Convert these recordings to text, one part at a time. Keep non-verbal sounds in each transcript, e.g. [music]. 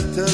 certain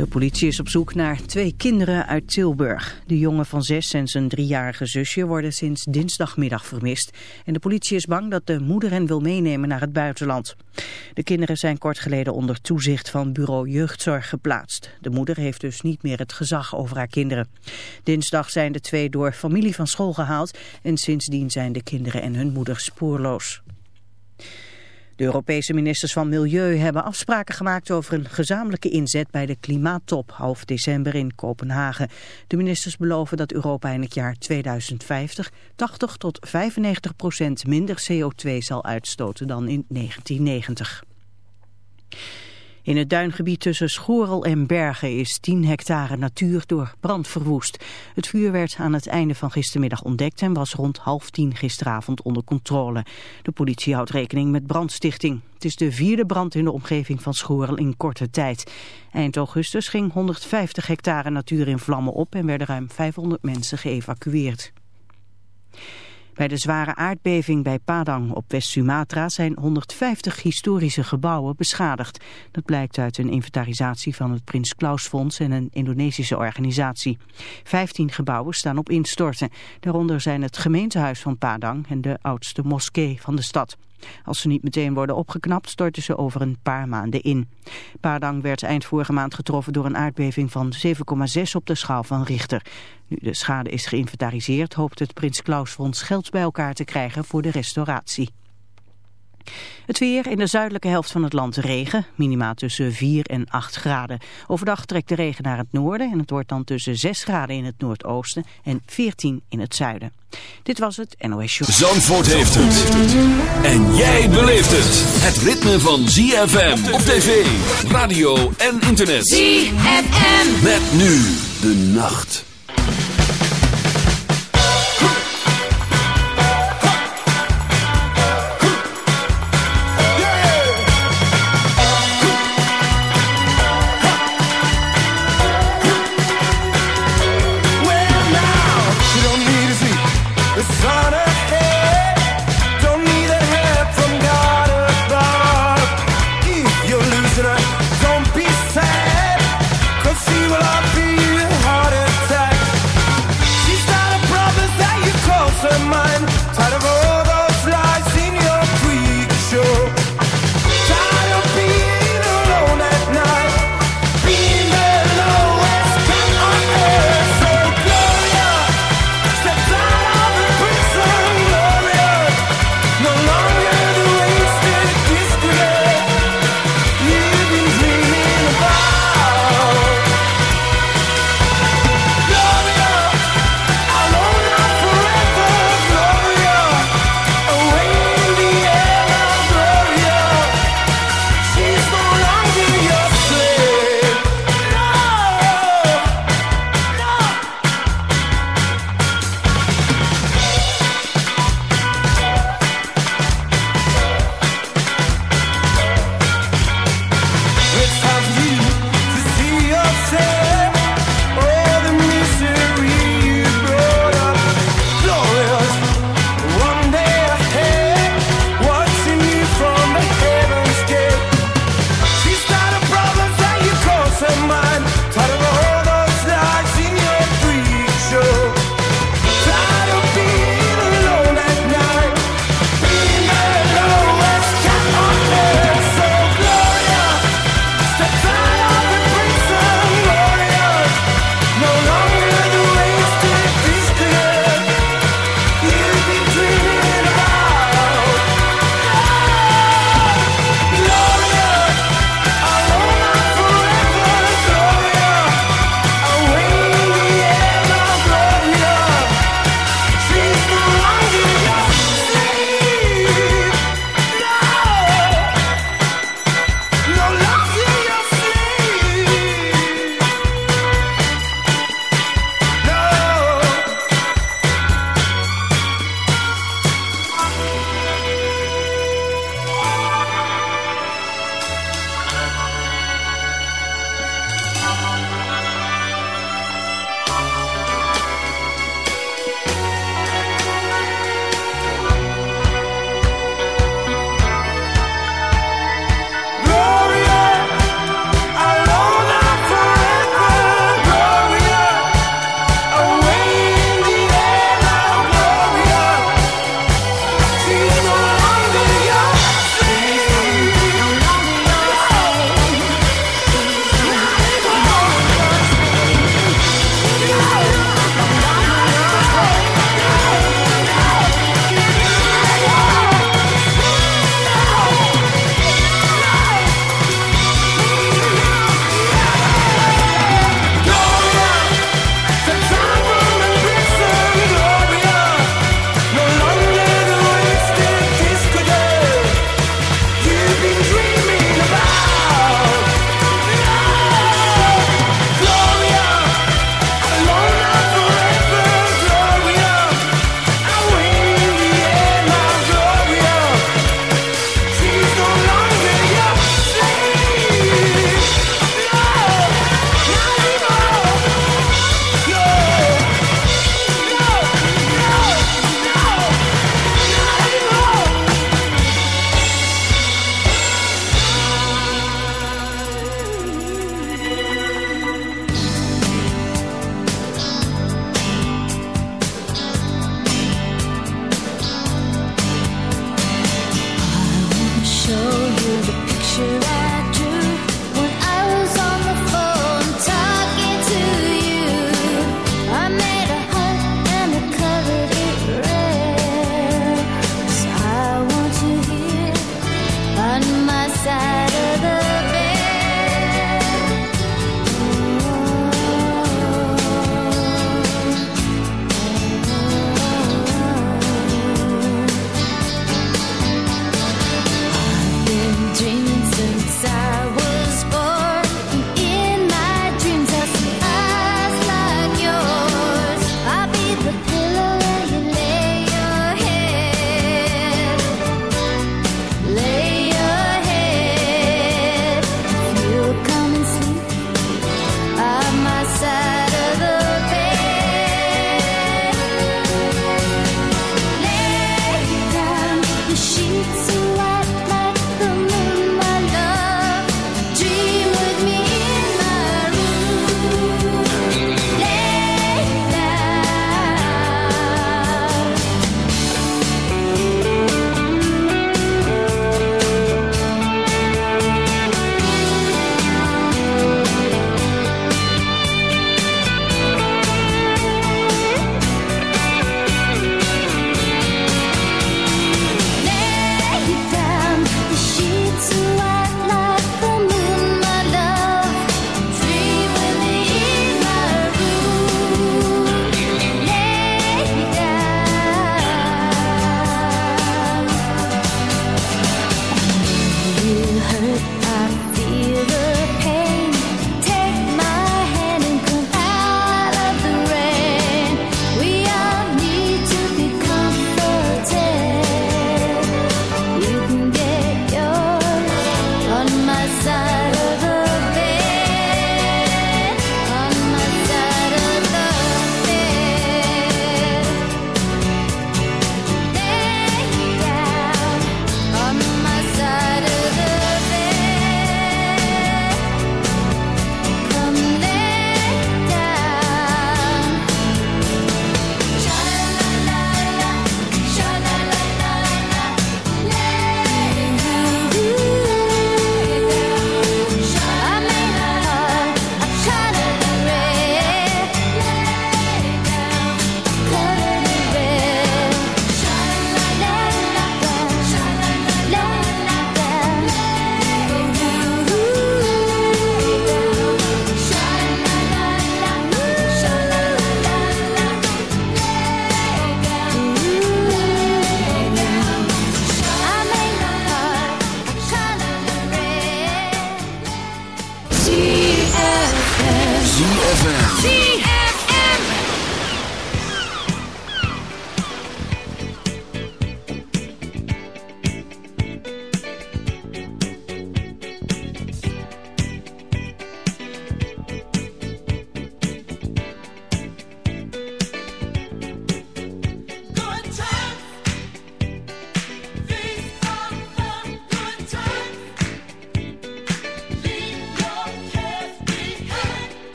De politie is op zoek naar twee kinderen uit Tilburg. De jongen van zes en zijn driejarige zusje worden sinds dinsdagmiddag vermist. En de politie is bang dat de moeder hen wil meenemen naar het buitenland. De kinderen zijn kort geleden onder toezicht van bureau jeugdzorg geplaatst. De moeder heeft dus niet meer het gezag over haar kinderen. Dinsdag zijn de twee door familie van school gehaald en sindsdien zijn de kinderen en hun moeder spoorloos. De Europese ministers van Milieu hebben afspraken gemaakt over een gezamenlijke inzet bij de klimaattop half december in Kopenhagen. De ministers beloven dat Europa in het jaar 2050 80 tot 95 procent minder CO2 zal uitstoten dan in 1990. In het duingebied tussen Schorel en Bergen is 10 hectare natuur door brand verwoest. Het vuur werd aan het einde van gistermiddag ontdekt en was rond half tien gisteravond onder controle. De politie houdt rekening met brandstichting. Het is de vierde brand in de omgeving van Schorel in korte tijd. Eind augustus ging 150 hectare natuur in vlammen op en werden ruim 500 mensen geëvacueerd. Bij de zware aardbeving bij Padang op West-Sumatra zijn 150 historische gebouwen beschadigd. Dat blijkt uit een inventarisatie van het Prins Klaus Fonds en een Indonesische organisatie. 15 gebouwen staan op instorten. Daaronder zijn het gemeentehuis van Padang en de oudste moskee van de stad. Als ze niet meteen worden opgeknapt, storten ze over een paar maanden in. Padang werd eind vorige maand getroffen door een aardbeving van 7,6 op de schaal van Richter. Nu de schade is geïnventariseerd, hoopt het Prins Klaus Fonds geld bij elkaar te krijgen voor de restauratie. Het weer in de zuidelijke helft van het land regen, minima tussen 4 en 8 graden. Overdag trekt de regen naar het noorden en het wordt dan tussen 6 graden in het noordoosten en 14 in het zuiden. Dit was het NOS Show. Zandvoort heeft het. En jij beleeft het. Het ritme van ZFM op tv, radio en internet. ZFM. Met nu de nacht.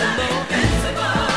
Invincible.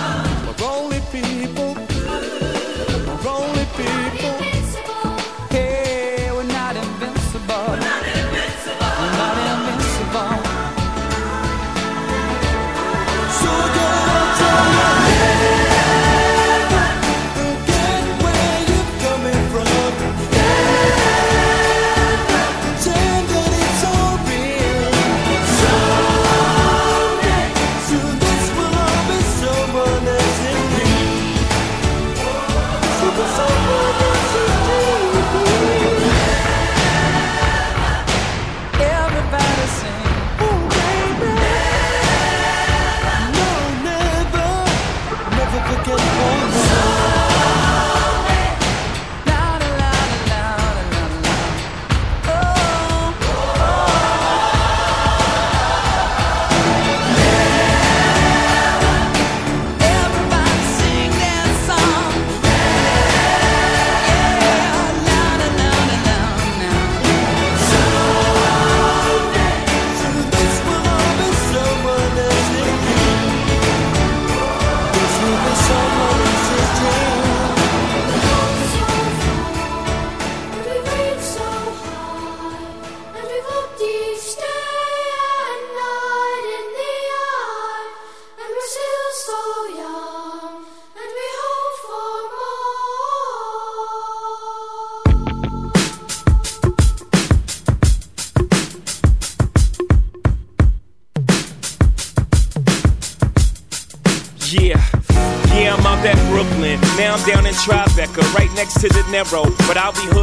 Narrow. But I'll be hood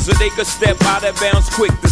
so they could step out of bounds quick.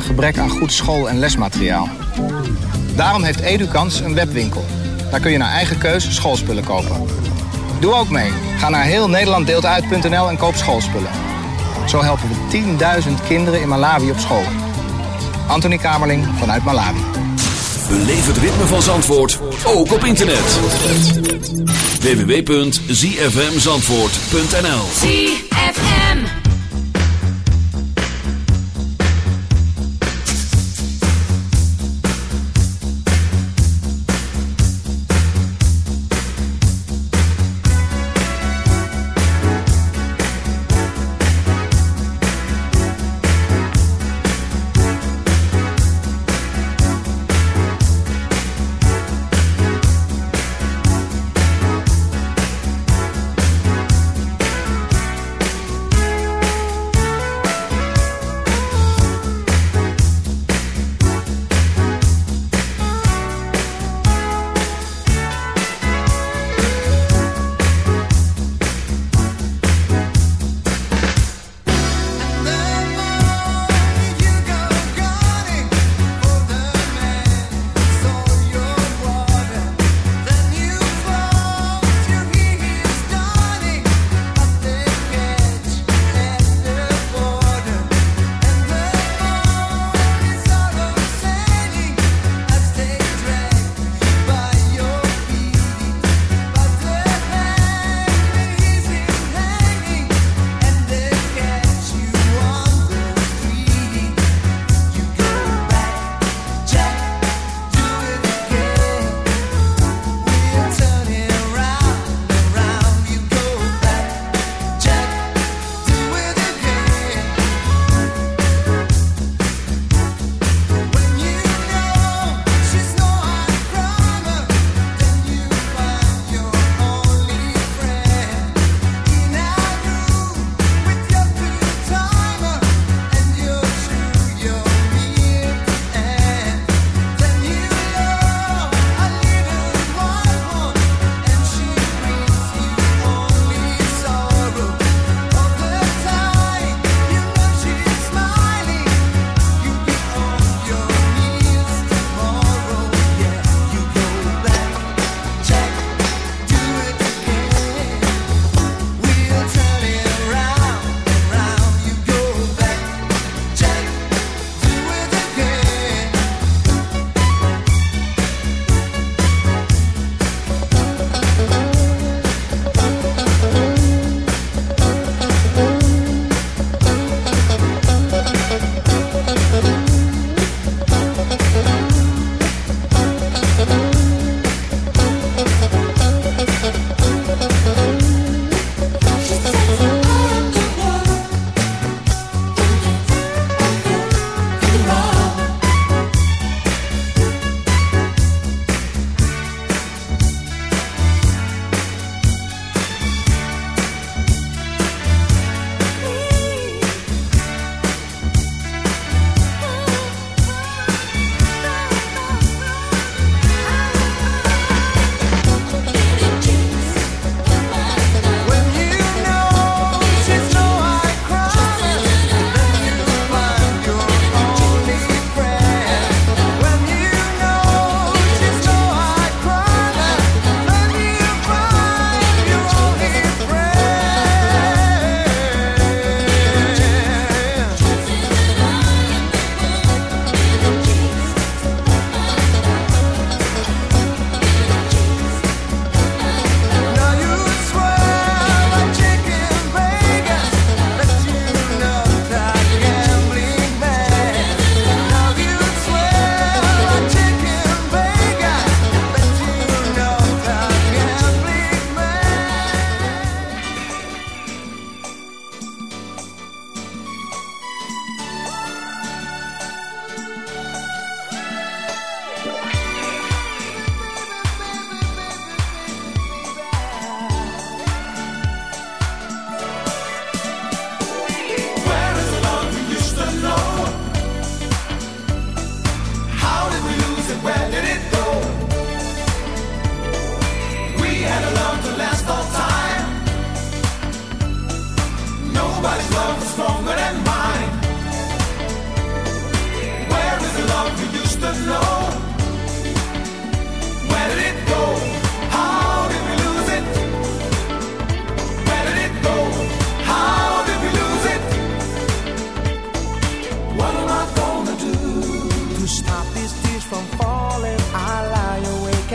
Gebrek aan goed school- en lesmateriaal. Daarom heeft Edukans een webwinkel. Daar kun je naar eigen keus schoolspullen kopen. Doe ook mee. Ga naar heel en koop schoolspullen. Zo helpen we 10.000 kinderen in Malawi op school. Anthony Kamerling vanuit Malawi. Beleef het ritme van Zandvoort, ook op internet. www.zfmzandvoort.nl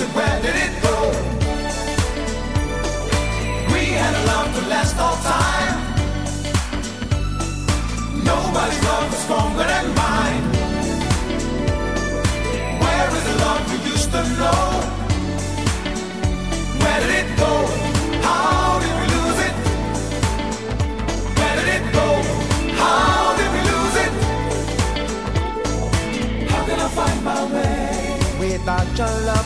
it? Where did it go? We had a love to last all time. Nobody's love was stronger than mine. Where is the love we used to know? Where did it go? How did we lose it? Where did it go? How did we lose it? How can I find my way? Without your love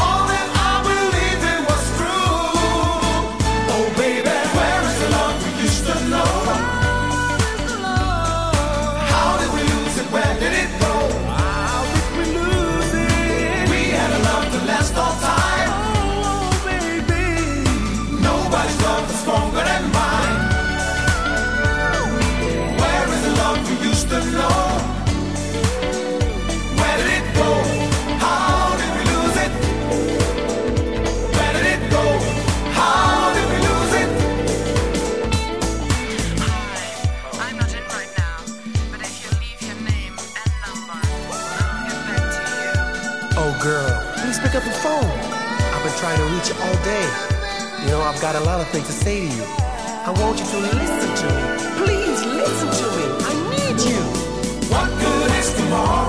reach you all day. You know, I've got a lot of things to say to you. I want you to listen to me. Please listen to me. I need you. What good is tomorrow?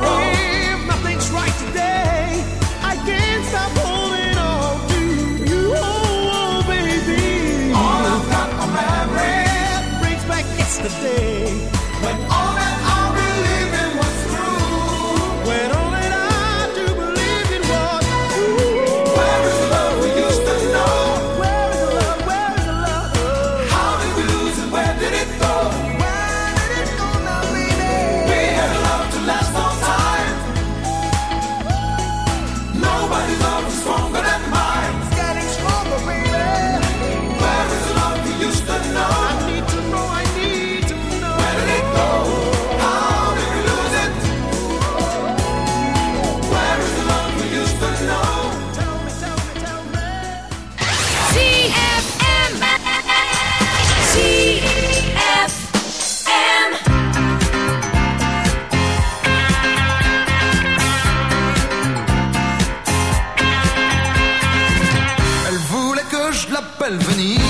L'appelle Venise.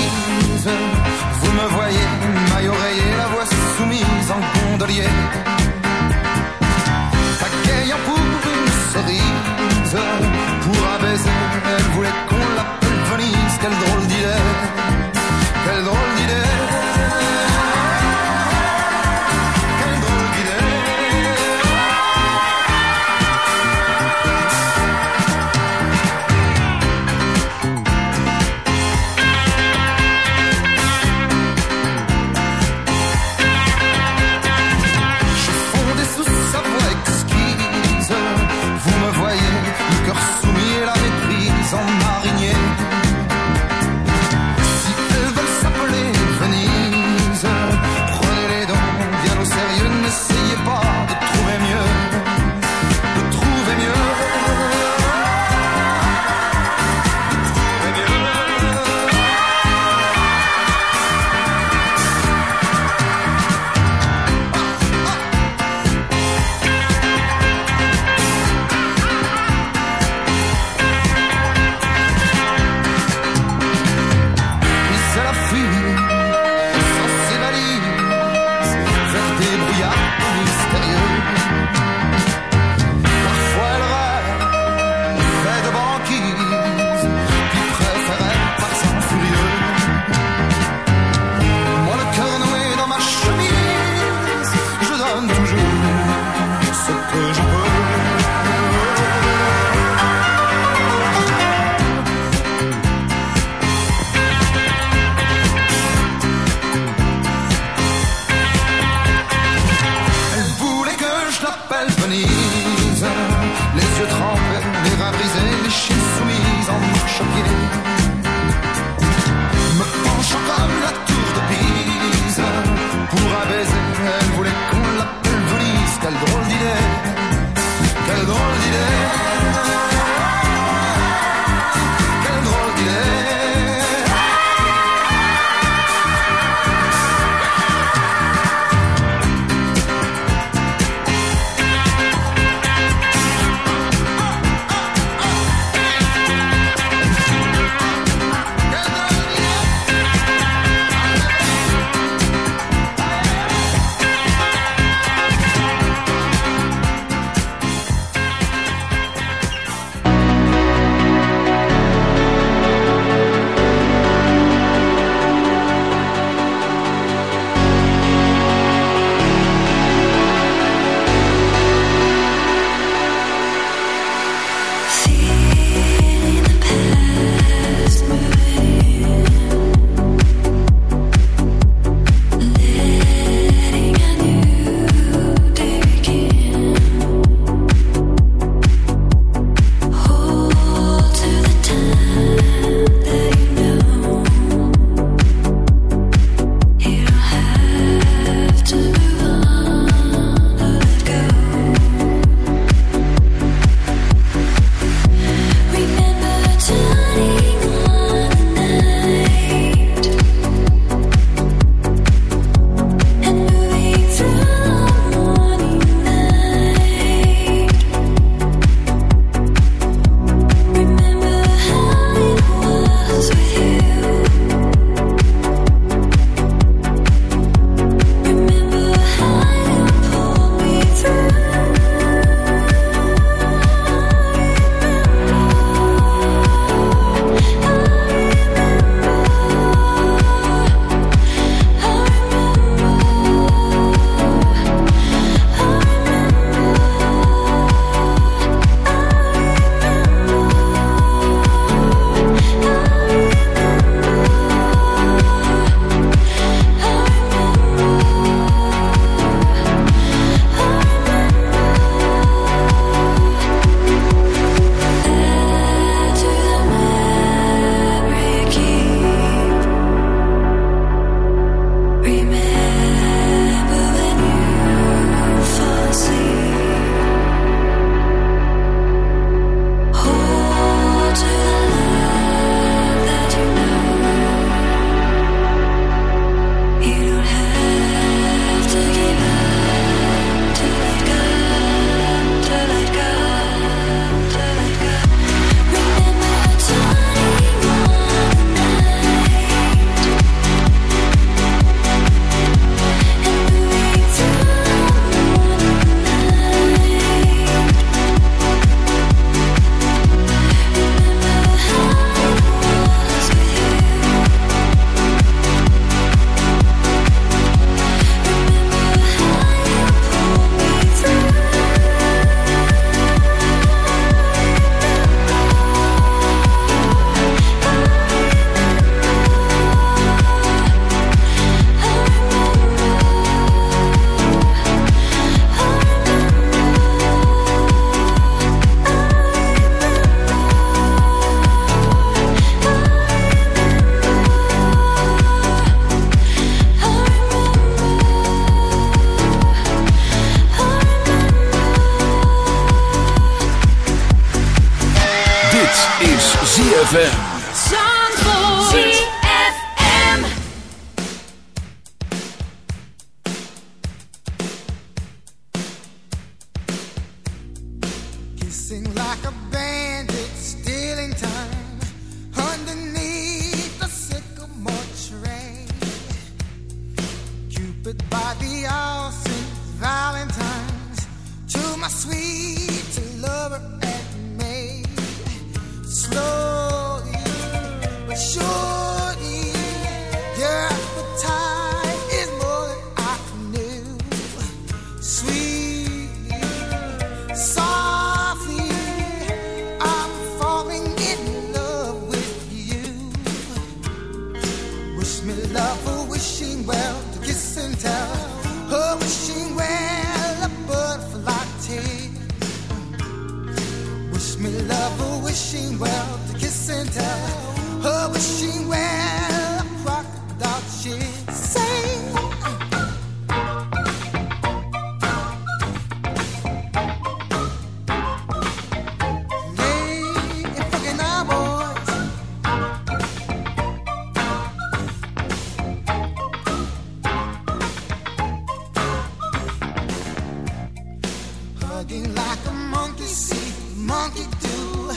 bugging like a monkey see, monkey do,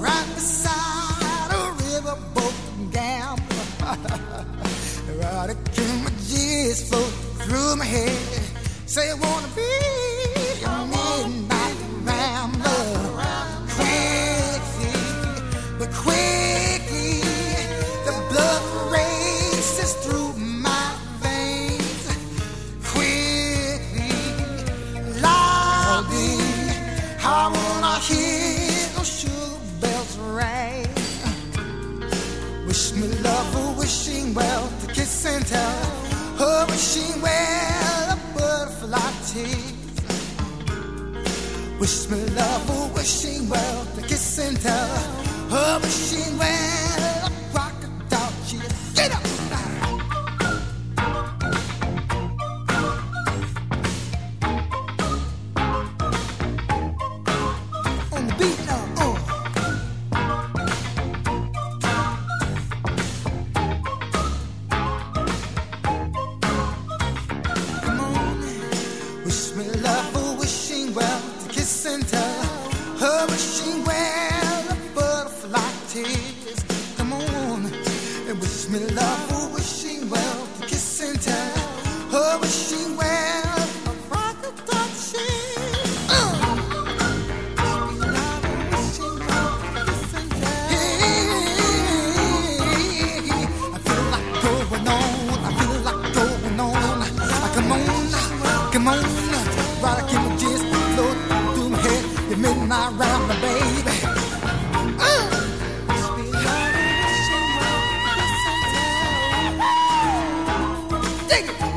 right beside a riverboat gambler. [laughs] right again, my tears float through my head. Say I wanna be a midnight rambler, crazy, but crazy. tell her when she a butterfly tease. Wish me love, oh, wishing well, to kiss and tell her wishing well. thing.